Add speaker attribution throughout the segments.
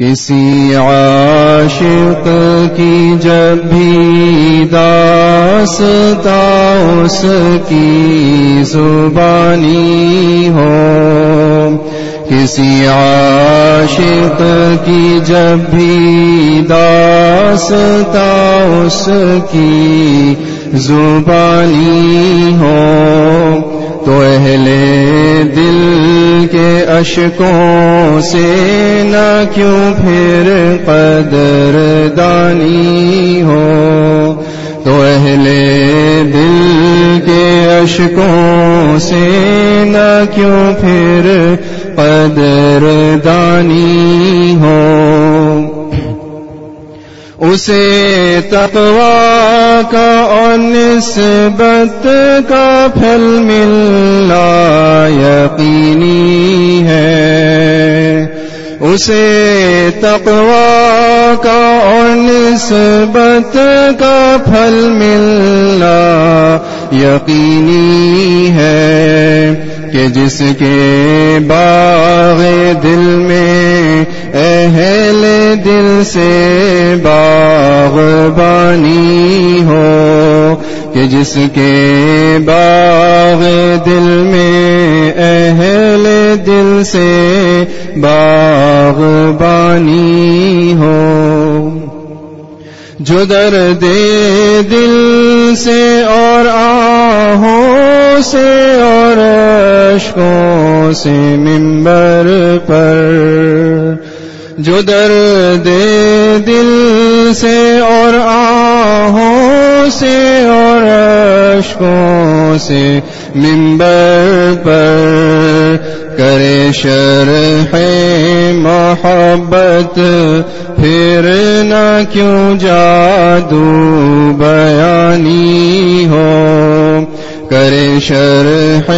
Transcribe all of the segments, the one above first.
Speaker 1: کسی عاشق کی جب بھی داستا اس کی زبانی ہو، کسی عاشق کی جب بھی داستا اس کی زبانی ہو تو اہل دل کے اشکوں سے نہ کیوں پھر قدر دانی ہو؟ تو اہل دل کے اشکوں سے نہ کیوں پھر قدر دانی ہو؟ اسے تقوا کا اور نسبت کا پھل ملنا یقینی ہے۔ اسے تقوا کا اور نسبت کا پھل ملنا یقینی ہے کہ جس کے باغ دل دل سے باغ بانی ہو کہ جس کے باغ دل میں اہل دل سے باغ بانی ہو۔ جو درد دل سے اور آہوں سے اور عشقوں سے ممبر پر جو درد دل سے اور آہوں سے اور عشقوں سے ممبر پر کرے شرح محبت، پھر نہ کیوں جادو بیانی ہو؟ کرے شرح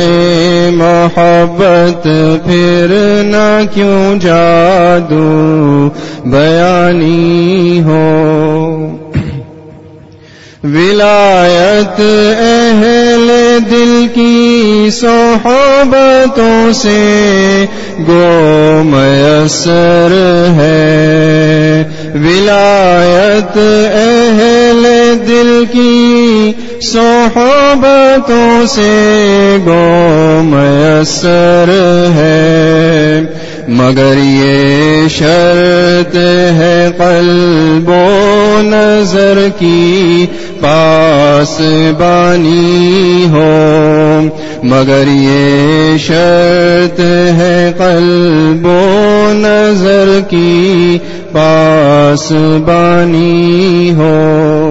Speaker 1: کیوں جادو بیانی ہو؟ ولایت اہل دل کی صحبتوں سے گو میسر ہے۔ ولایت اہل دل کی صحبتوں سے گو میسر ہے۔ مگر یہ شرط ہے قلب و نظر کی پاس بانی ہو۔ مگر یہ شرط ہے قلب و نظر کی پاس بانی ہو۔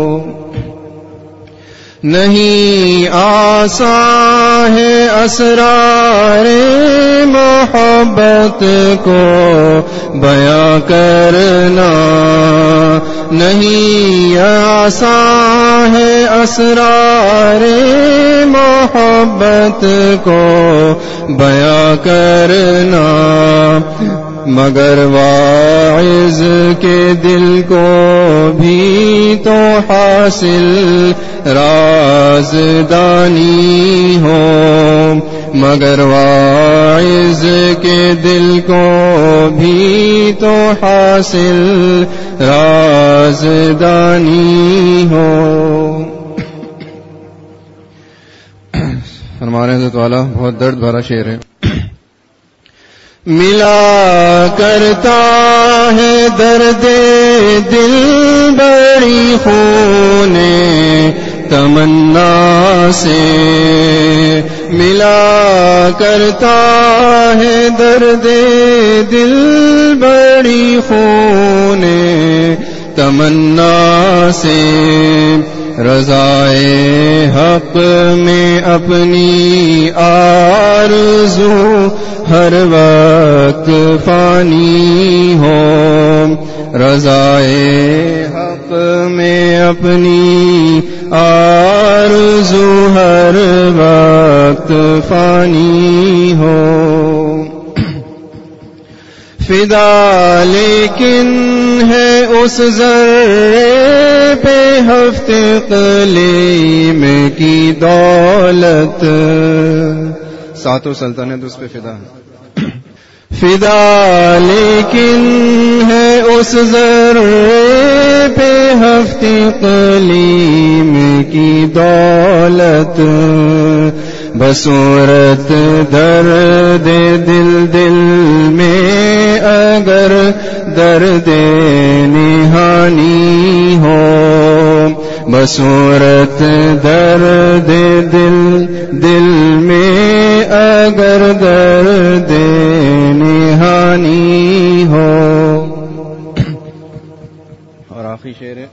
Speaker 1: نہیں آسان ہے اسرار محبت کو بیاں کرنا نہیں آسان ہے اسرار محبت کو بیاں کرنا مگر واعظ کے دل کو بھی تو حاصل رازدانی ہو۔ مگر واعظ کے دل کو بھی تو حاصل رازدانی ہو۔
Speaker 2: فرمانے سے بہت درد بھرا شعر ہے۔
Speaker 1: ملا کرتا ہے درد دل بڑی خون تمنا سے۔ ملا کرتا ہے درد دل بڑی خون تمنا سے۔ رضائے حق میں اپنی آرزو ہر وقت فانی ہو رضائے حق میں اپنی آرزو ہر وقت فانی ہو فدا لیکن ہے اس ذرے پہ ہفتے قلیم کی دولت۔
Speaker 2: ساتوں سلطنت اس پہ فدا ہے۔
Speaker 1: فدا لیکن ہے اس ذرے پہ ہفتی قلیم کی دولت۔ بصورت درد دل دل میں اگر درد نہانی ہو۔ بصورت درد دل دل
Speaker 2: آخری شعر ہے۔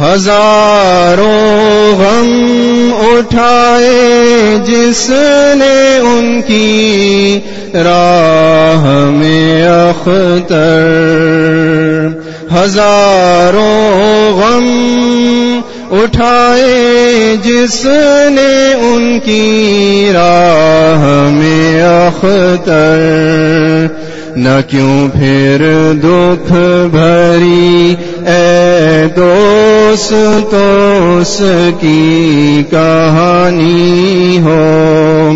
Speaker 1: ہزاروں غم اٹھائے جس نے ان کی راہ میں اختر۔ ہزاروں غم اٹھائے جس نے ان کی راہ میں اختر۔ نہ کیوں پھر دکھ بھری؟ اے دوست اس کی کہانی ہو۔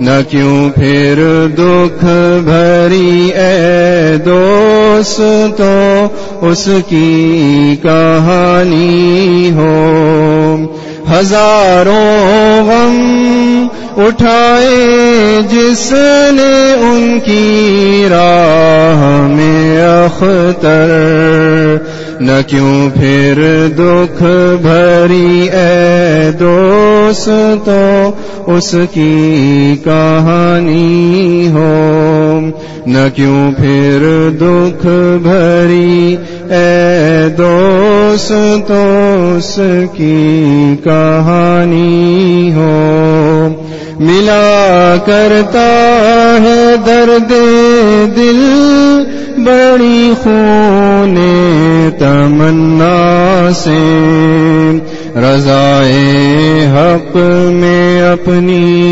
Speaker 1: نہ کیوں پھر دکھ بھری؟ اے دوست، تو اس کی کہانی ہو۔ ہزاروں غم اٹھائے جس نے ان کی راہ میں اختر۔ نہ کیوں پھر دکھ بھری اے دوست تو اس کی کہانی ہو۔ نہ کیوں پھر دکھ بھری اے دوست تو اس کی کہانی کرتا ہے درد دل بڑی خون تمنا سے۔ رضائے حق میں اپنی